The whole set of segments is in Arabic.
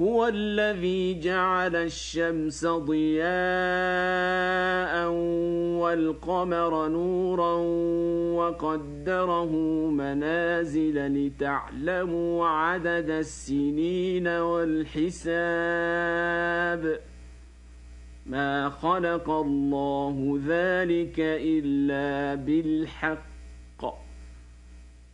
هو الذي جعل الشمس ضياء والقمر نورا وقدره منازل لتعلموا عدد السنين والحساب. ما خلق الله ذلك إلا بالحق.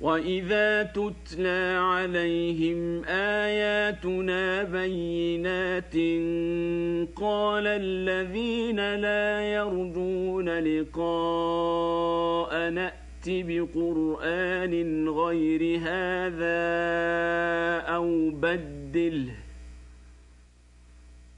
واذا تتلى عليهم اياتنا بينات قال الذين لا يرجون لقاء نات بقران غير هذا أو بدله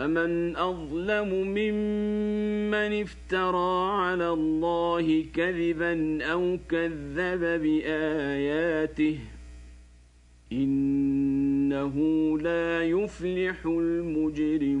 فمن أظلم ممن افترى على الله كذبا أو كذب بآياته إنه لا يفلح المجرمون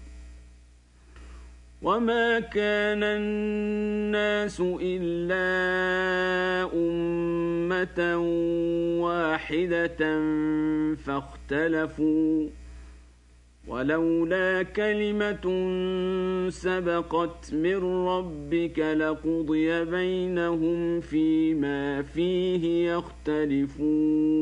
وما كان الناس الا امه واحدة فاختلفوا ولولا كلمة سبقت من ربك لقضي بينهم فيما فيه يختلفون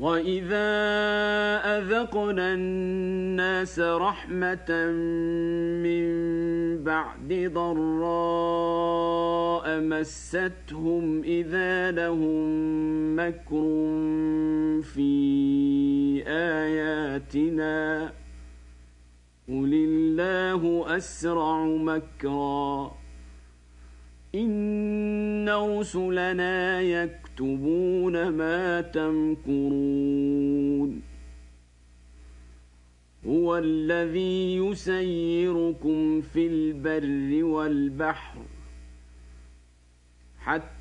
واذا اذقنا الناس رحمه من بعد ضراء مستهم اذا لهم مكر في اياتنا قل الله اسرع مكرا إن رسلنا يكتبون ما تمكرون هو الذي يسيركم في البر والبحر حتى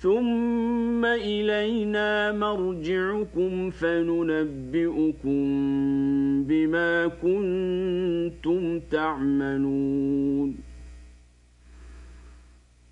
ثم إلينا مرجعكم فننبئكم بما كنتم تعملون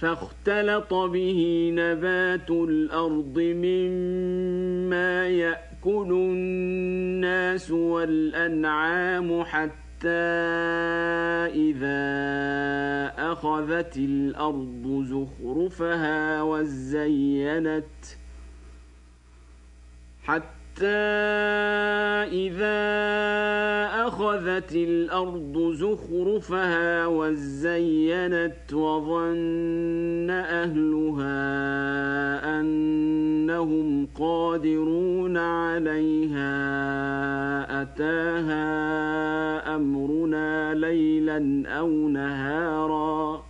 فاختلط به نبات الأرض مما يأكل الناس والأنعام حتى إذا أخذت الأرض زخرفها وزينت حتى إذا أخذت الأرض زخرفها وزينت وظن أهلها أنهم قادرون عليها أتاها أمرنا ليلا أو نهارا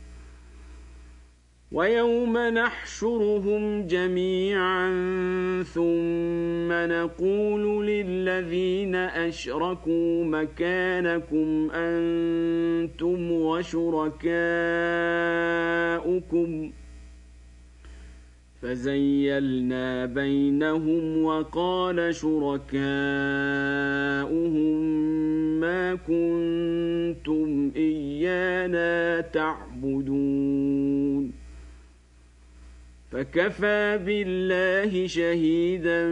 ويوم نحشرهم جميعا ثم نقول للذين أشركوا مكانكم أنتم وشركاؤكم فزيلنا بينهم وقال شركاؤهم ما كنتم إيانا تعبدون فكفى بالله شهيدا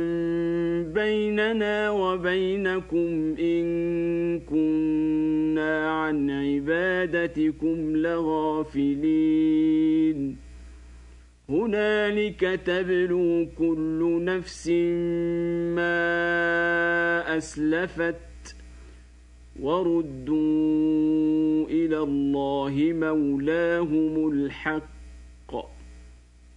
بيننا وبينكم إن كنا عن عبادتكم لغافلين. هنالك تبلو كل نفس ما أسلفت وردوا إلى الله مولاهم الحق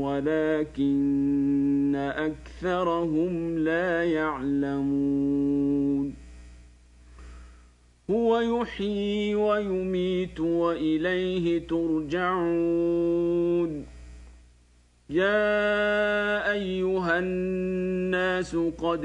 ولكن أكثرهم لا يعلمون. هو يحيي ويميت وإليه ترجعون. يا أيها الناس قد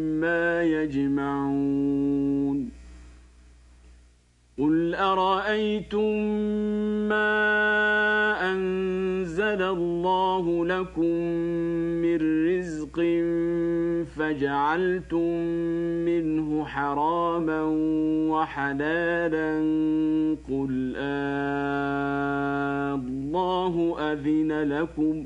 يجمعون. قل أرأيتم ما أنزل الله لكم من رزق فجعلتم منه حراما وحلالا؟ قل آه الله أذن لكم.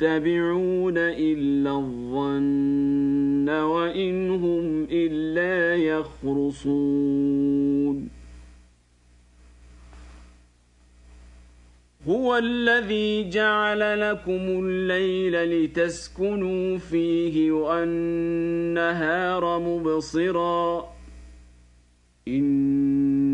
يتبعون إلا الظن وإن هم إلا يخرصون. هو الذي جعل لكم الليل لتسكنوا فيه والنهار مبصراً. إن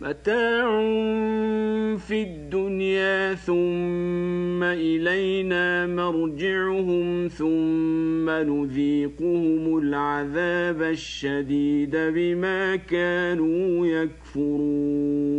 متاع في الدنيا ثم إلينا مرجعهم ثم نذيقهم العذاب الشديد بما كانوا يكفرون.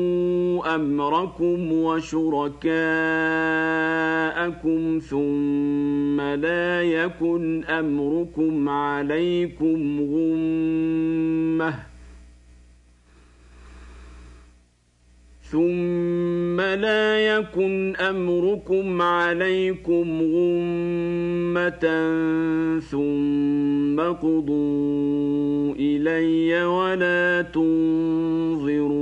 أمركم وشركاءكم ثم لا يكن أمركم عليكم غمّة ثم لا يكن أمركم عليكم غمة ثم قضوا إلي ولا تنظرون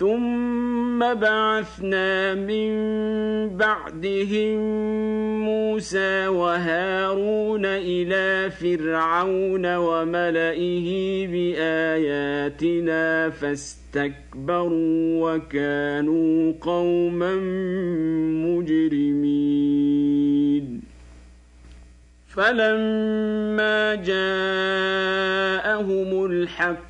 ثم بعثنا من بعدهم موسى وهارون إلى فرعون وملئه بآياتنا فاستكبروا وكانوا قوما مجرمين. فلما جاءهم الحق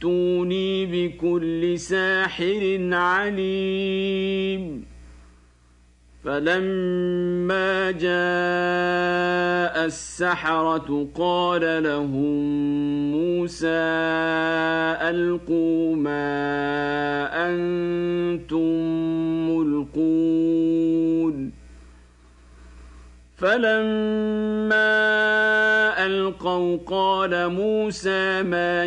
ائتوني بكل ساحر عليم. فلما جاء السحرة قال لهم موسى ألقوا ما أنتم ملقون. فلما ألقوا قال موسى ما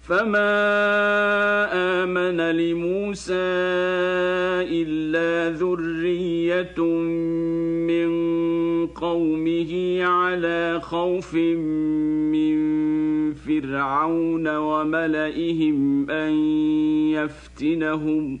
فما امن لموسى الا ذريه من قومه على خوف من فرعون وملئهم ان يفتنهم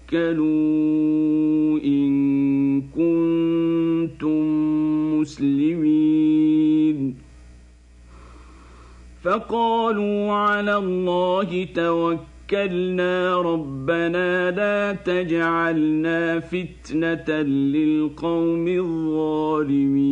ان كنتم مسلمين فقالوا على الله توكلنا ربنا لا تجعلنا فتنه للقوم الظالمين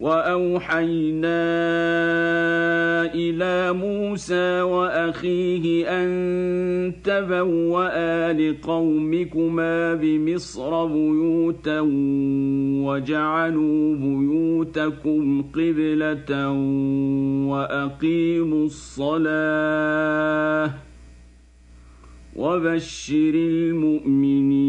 وأوحينا إلى موسى وأخيه أن تبوأ لقومكما بمصر بيوتا وجعلوا بيوتكم قبلة وأقيموا الصلاة وبشر المؤمنين.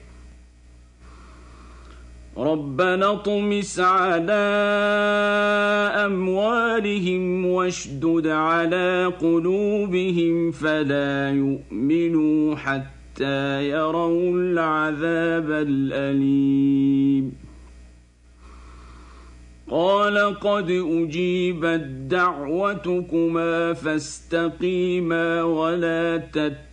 ربنا اطمس على أموالهم واشدد على قلوبهم فلا يؤمنوا حتى يروا العذاب الأليم. قال قد أجيبت دعوتكما فاستقيما ولا تتبعوا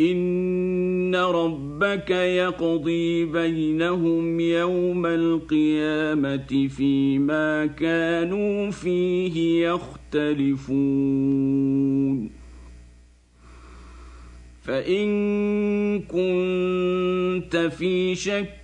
ان ربك يقضي بينهم يوم القيامه فيما كانوا فيه يختلفون فان كنت في شك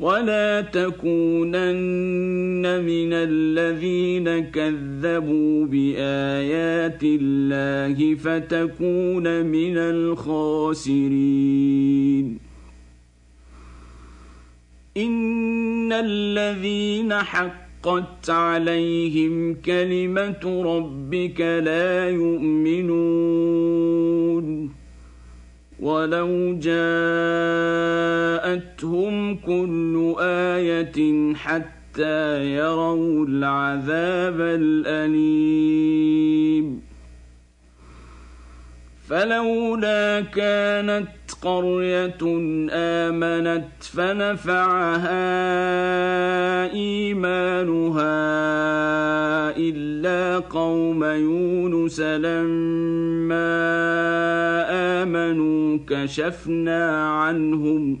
ولا تكونن من الذين كذبوا بايات الله فتكون من الخاسرين ان الذين حقت عليهم كلمه ربك لا يؤمنون ولو جاءتهم كل إيه حتى يروا العذاب الاليم فلولا كانت قرية آمنت فنفعها إيمانها إلا قوم يونس لما آمنوا كشفنا عنهم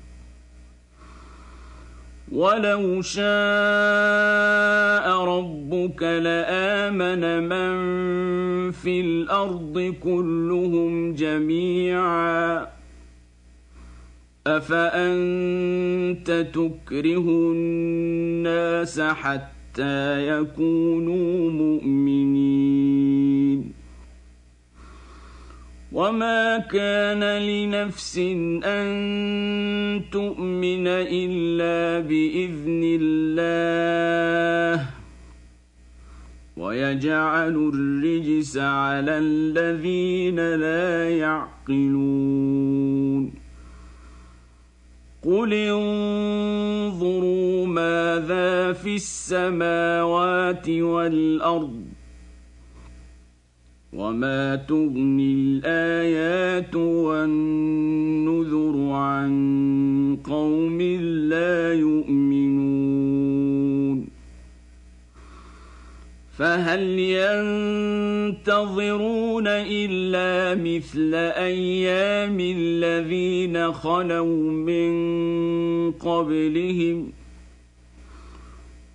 ولو شاء ربك لامن من في الأرض كلهم جميعا افانت تكره الناس حتى يكونوا مؤمنين وما كان لنفس ان تؤمن الا باذن الله ويجعل الرجس على الذين لا يعقلون قل انظروا ماذا في السماوات والارض وما تغني الايات والنذر عن قوم لا يؤمنون فهل ينتظرون الا مثل أيام الذين خلوا من قبلهم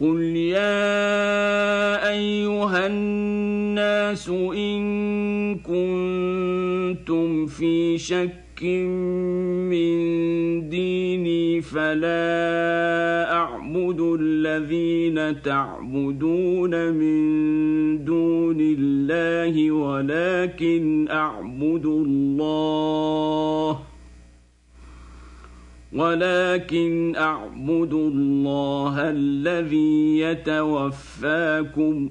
قل يا ايها الناس ان كنتم في شك من ديني فلا اعبد الذين تعبدون من دون الله ولكن اعبد الله ولكن أعبد الله الذي يتوفاكم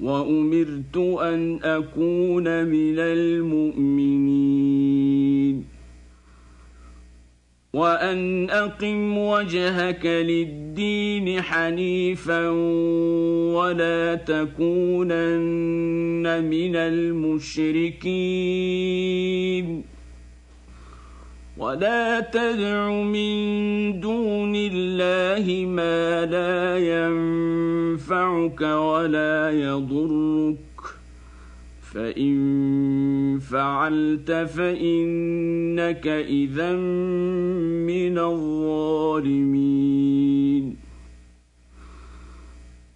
وأمرت أن أكون من المؤمنين وأن أقم وجهك للدين حنيفا ولا تكونن من المشركين ولا تدع من دون الله ما لا ينفعك ولا يضرك فان فعلت فانك اذا من الظالمين